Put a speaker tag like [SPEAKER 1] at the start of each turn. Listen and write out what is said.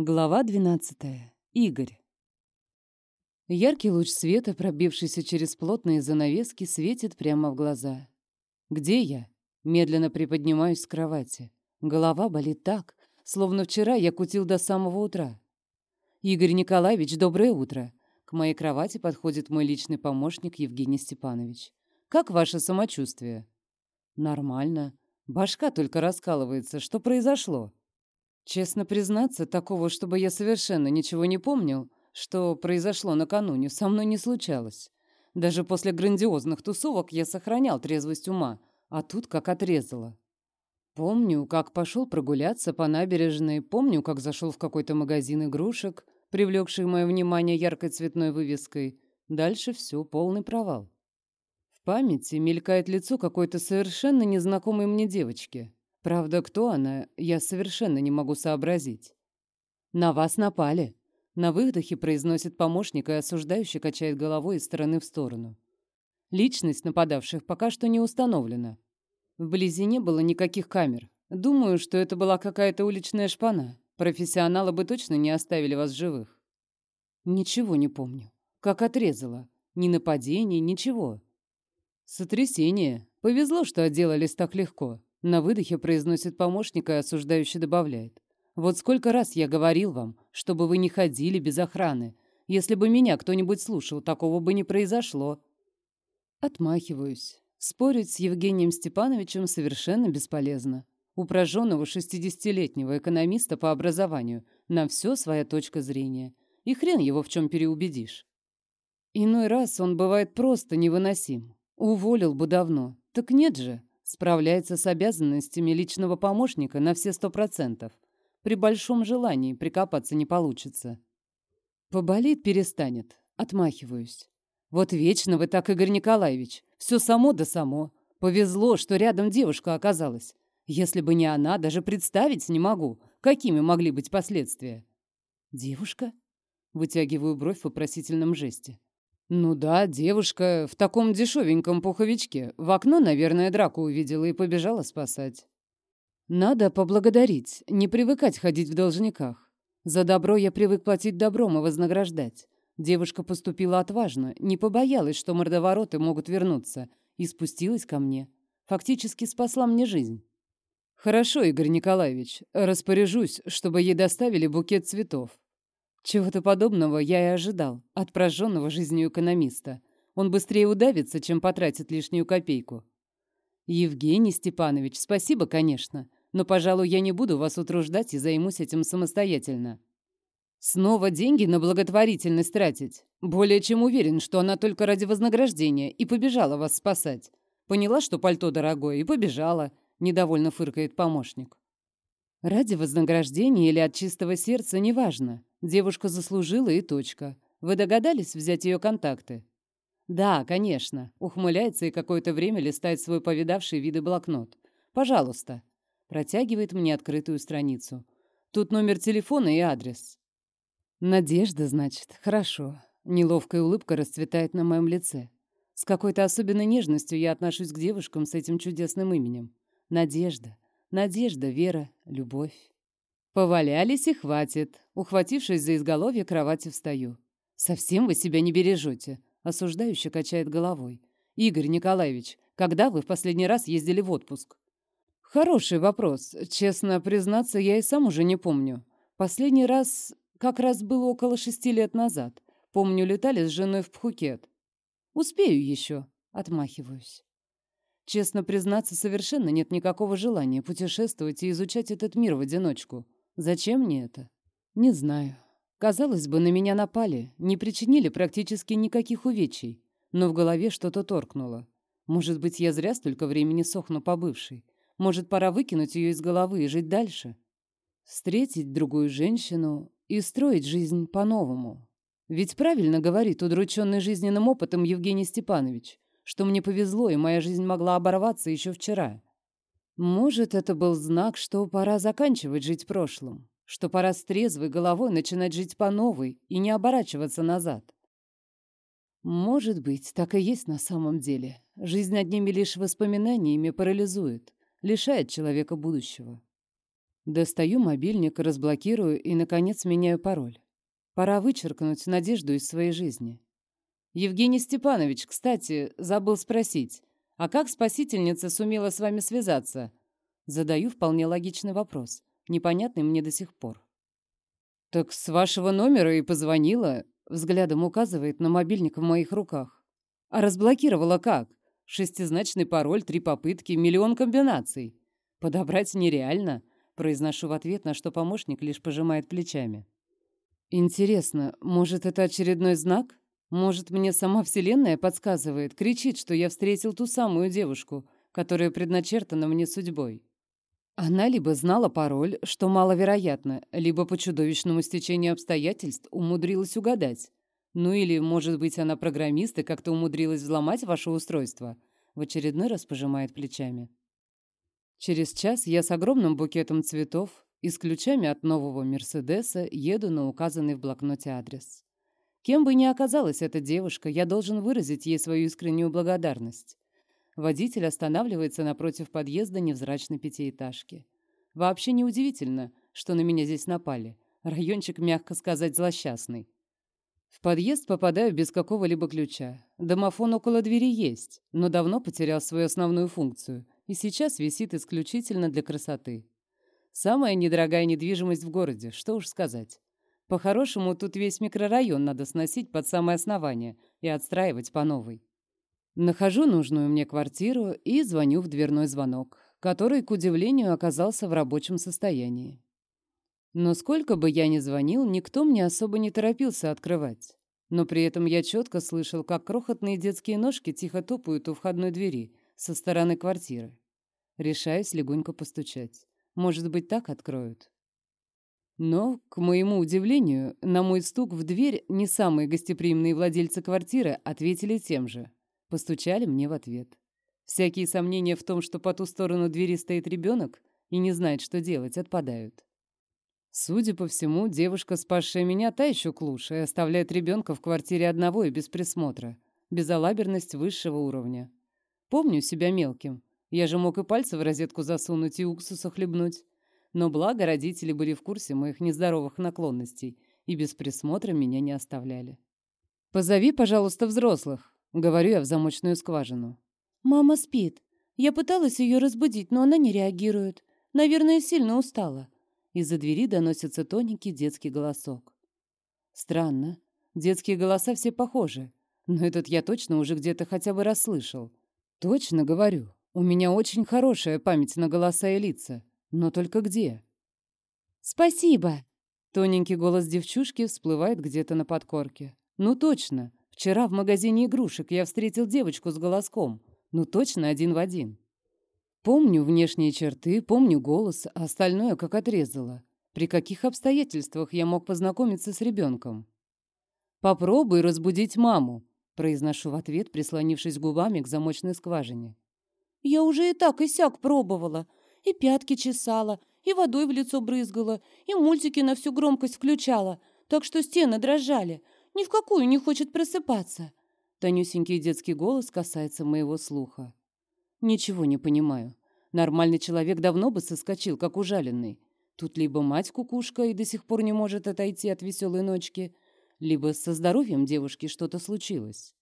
[SPEAKER 1] Глава 12. Игорь. Яркий луч света, пробившийся через плотные занавески, светит прямо в глаза. Где я? Медленно приподнимаюсь с кровати. Голова болит так, словно вчера я кутил до самого утра. Игорь Николаевич, доброе утро. К моей кровати подходит мой личный помощник Евгений Степанович. Как ваше самочувствие? Нормально. Башка только раскалывается. Что произошло? Честно признаться, такого, чтобы я совершенно ничего не помнил, что произошло накануне, со мной не случалось. Даже после грандиозных тусовок я сохранял трезвость ума, а тут как отрезало. Помню, как пошел прогуляться по набережной, помню, как зашел в какой-то магазин игрушек, привлекший мое внимание яркой цветной вывеской. Дальше все, полный провал. В памяти мелькает лицо какой-то совершенно незнакомой мне девочки. Правда, кто она, я совершенно не могу сообразить. «На вас напали», — на выдохе произносит помощник и осуждающий качает головой из стороны в сторону. Личность нападавших пока что не установлена. Вблизи не было никаких камер. Думаю, что это была какая-то уличная шпана. Профессионалы бы точно не оставили вас живых. Ничего не помню. Как отрезала. Ни нападений, ничего. Сотрясение. Повезло, что отделались так легко. На выдохе произносит помощник и осуждающе добавляет. «Вот сколько раз я говорил вам, чтобы вы не ходили без охраны. Если бы меня кто-нибудь слушал, такого бы не произошло». Отмахиваюсь. Спорить с Евгением Степановичем совершенно бесполезно. У прожженного 60-летнего экономиста по образованию на все своя точка зрения. И хрен его в чем переубедишь. Иной раз он бывает просто невыносим. Уволил бы давно. Так нет же. Справляется с обязанностями личного помощника на все сто процентов. При большом желании прикопаться не получится. Поболит, перестанет. Отмахиваюсь. Вот вечно вы так, Игорь Николаевич. Все само да само. Повезло, что рядом девушка оказалась. Если бы не она, даже представить не могу, какими могли быть последствия. Девушка? Вытягиваю бровь в вопросительном жесте. Ну да, девушка в таком дешевеньком пуховичке. В окно, наверное, драку увидела и побежала спасать. Надо поблагодарить, не привыкать ходить в должниках. За добро я привык платить добром и вознаграждать. Девушка поступила отважно, не побоялась, что мордовороты могут вернуться, и спустилась ко мне. Фактически спасла мне жизнь. Хорошо, Игорь Николаевич, распоряжусь, чтобы ей доставили букет цветов. Чего-то подобного я и ожидал от прожженного жизнью экономиста. Он быстрее удавится, чем потратит лишнюю копейку. Евгений Степанович, спасибо, конечно, но, пожалуй, я не буду вас утруждать и займусь этим самостоятельно. Снова деньги на благотворительность тратить? Более чем уверен, что она только ради вознаграждения и побежала вас спасать. Поняла, что пальто дорогое, и побежала, недовольно фыркает помощник. Ради вознаграждения или от чистого сердца, неважно. Девушка заслужила и точка. Вы догадались взять ее контакты? Да, конечно. Ухмыляется и какое-то время листает свой повидавший виды блокнот. Пожалуйста. Протягивает мне открытую страницу. Тут номер телефона и адрес. Надежда, значит. Хорошо. Неловкая улыбка расцветает на моем лице. С какой-то особенной нежностью я отношусь к девушкам с этим чудесным именем. Надежда. Надежда, вера, любовь. Повалялись и хватит. Ухватившись за изголовье, кровати встаю. Совсем вы себя не бережете. Осуждающе качает головой. Игорь Николаевич, когда вы в последний раз ездили в отпуск? Хороший вопрос. Честно признаться, я и сам уже не помню. Последний раз как раз было около шести лет назад. Помню, летали с женой в Пхукет. Успею еще. Отмахиваюсь. Честно признаться, совершенно нет никакого желания путешествовать и изучать этот мир в одиночку. Зачем мне это? Не знаю. Казалось бы, на меня напали, не причинили практически никаких увечий, но в голове что-то торкнуло. Может быть, я зря столько времени сохну по бывшей. Может, пора выкинуть ее из головы и жить дальше? Встретить другую женщину и строить жизнь по-новому. Ведь правильно говорит удрученный жизненным опытом Евгений Степанович, что мне повезло, и моя жизнь могла оборваться еще вчера. Может, это был знак, что пора заканчивать жить прошлым, что пора с трезвой головой начинать жить по новой и не оборачиваться назад. Может быть, так и есть на самом деле. Жизнь одними лишь воспоминаниями парализует, лишает человека будущего. Достаю мобильник, разблокирую и, наконец, меняю пароль. Пора вычеркнуть надежду из своей жизни. Евгений Степанович, кстати, забыл спросить, а как спасительница сумела с вами связаться? Задаю вполне логичный вопрос, непонятный мне до сих пор. Так с вашего номера и позвонила, взглядом указывает на мобильник в моих руках. А разблокировала как? Шестизначный пароль, три попытки, миллион комбинаций. Подобрать нереально, произношу в ответ, на что помощник лишь пожимает плечами. Интересно, может, это очередной знак? Может, мне сама Вселенная подсказывает, кричит, что я встретил ту самую девушку, которая предначертана мне судьбой. Она либо знала пароль, что маловероятно, либо по чудовищному стечению обстоятельств умудрилась угадать. Ну или, может быть, она программист и как-то умудрилась взломать ваше устройство. В очередной раз пожимает плечами. Через час я с огромным букетом цветов и с ключами от нового Мерседеса еду на указанный в блокноте адрес. Кем бы ни оказалась эта девушка, я должен выразить ей свою искреннюю благодарность. Водитель останавливается напротив подъезда невзрачной пятиэтажки. Вообще неудивительно, что на меня здесь напали. Райончик, мягко сказать, злосчастный. В подъезд попадаю без какого-либо ключа. Домофон около двери есть, но давно потерял свою основную функцию и сейчас висит исключительно для красоты. Самая недорогая недвижимость в городе, что уж сказать. По-хорошему, тут весь микрорайон надо сносить под самое основание и отстраивать по новой. Нахожу нужную мне квартиру и звоню в дверной звонок, который, к удивлению, оказался в рабочем состоянии. Но сколько бы я ни звонил, никто мне особо не торопился открывать. Но при этом я четко слышал, как крохотные детские ножки тихо топают у входной двери со стороны квартиры. Решаюсь легонько постучать. Может быть, так откроют. Но, к моему удивлению, на мой стук в дверь не самые гостеприимные владельцы квартиры ответили тем же. Постучали мне в ответ. Всякие сомнения в том, что по ту сторону двери стоит ребенок и не знает, что делать, отпадают. Судя по всему, девушка, спасшая меня, та еще клуша, и оставляет ребенка в квартире одного и без присмотра. Безалаберность высшего уровня. Помню себя мелким. Я же мог и пальцы в розетку засунуть и уксуса хлебнуть. Но благо родители были в курсе моих нездоровых наклонностей и без присмотра меня не оставляли. «Позови, пожалуйста, взрослых», — говорю я в замочную скважину.
[SPEAKER 2] «Мама спит. Я пыталась ее разбудить, но она не реагирует. Наверное, сильно устала».
[SPEAKER 1] Из-за двери доносится тоненький детский голосок. Странно. Детские голоса все похожи. Но этот я точно уже где-то хотя бы расслышал. Точно говорю. У меня очень хорошая память на голоса и лица. Но только где?
[SPEAKER 2] «Спасибо!»
[SPEAKER 1] Тоненький голос девчушки всплывает где-то на подкорке. «Ну точно! Вчера в магазине игрушек я встретил девочку с голоском. Ну точно один в один!» Помню внешние черты, помню голос, а остальное как отрезало. При каких обстоятельствах я мог познакомиться с ребенком? «Попробуй разбудить маму», — произношу в ответ, прислонившись губами к замочной скважине.
[SPEAKER 2] «Я уже и так и сяк пробовала и пятки чесала, и водой в лицо брызгала, и мультики на всю громкость включала, так что стены дрожали. Ни в какую не хочет просыпаться.
[SPEAKER 1] Тонюсенький детский голос касается моего слуха. Ничего не понимаю. Нормальный человек давно бы соскочил, как ужаленный. Тут либо мать кукушка и до сих пор не может отойти от веселой ночки, либо со здоровьем девушки что-то случилось.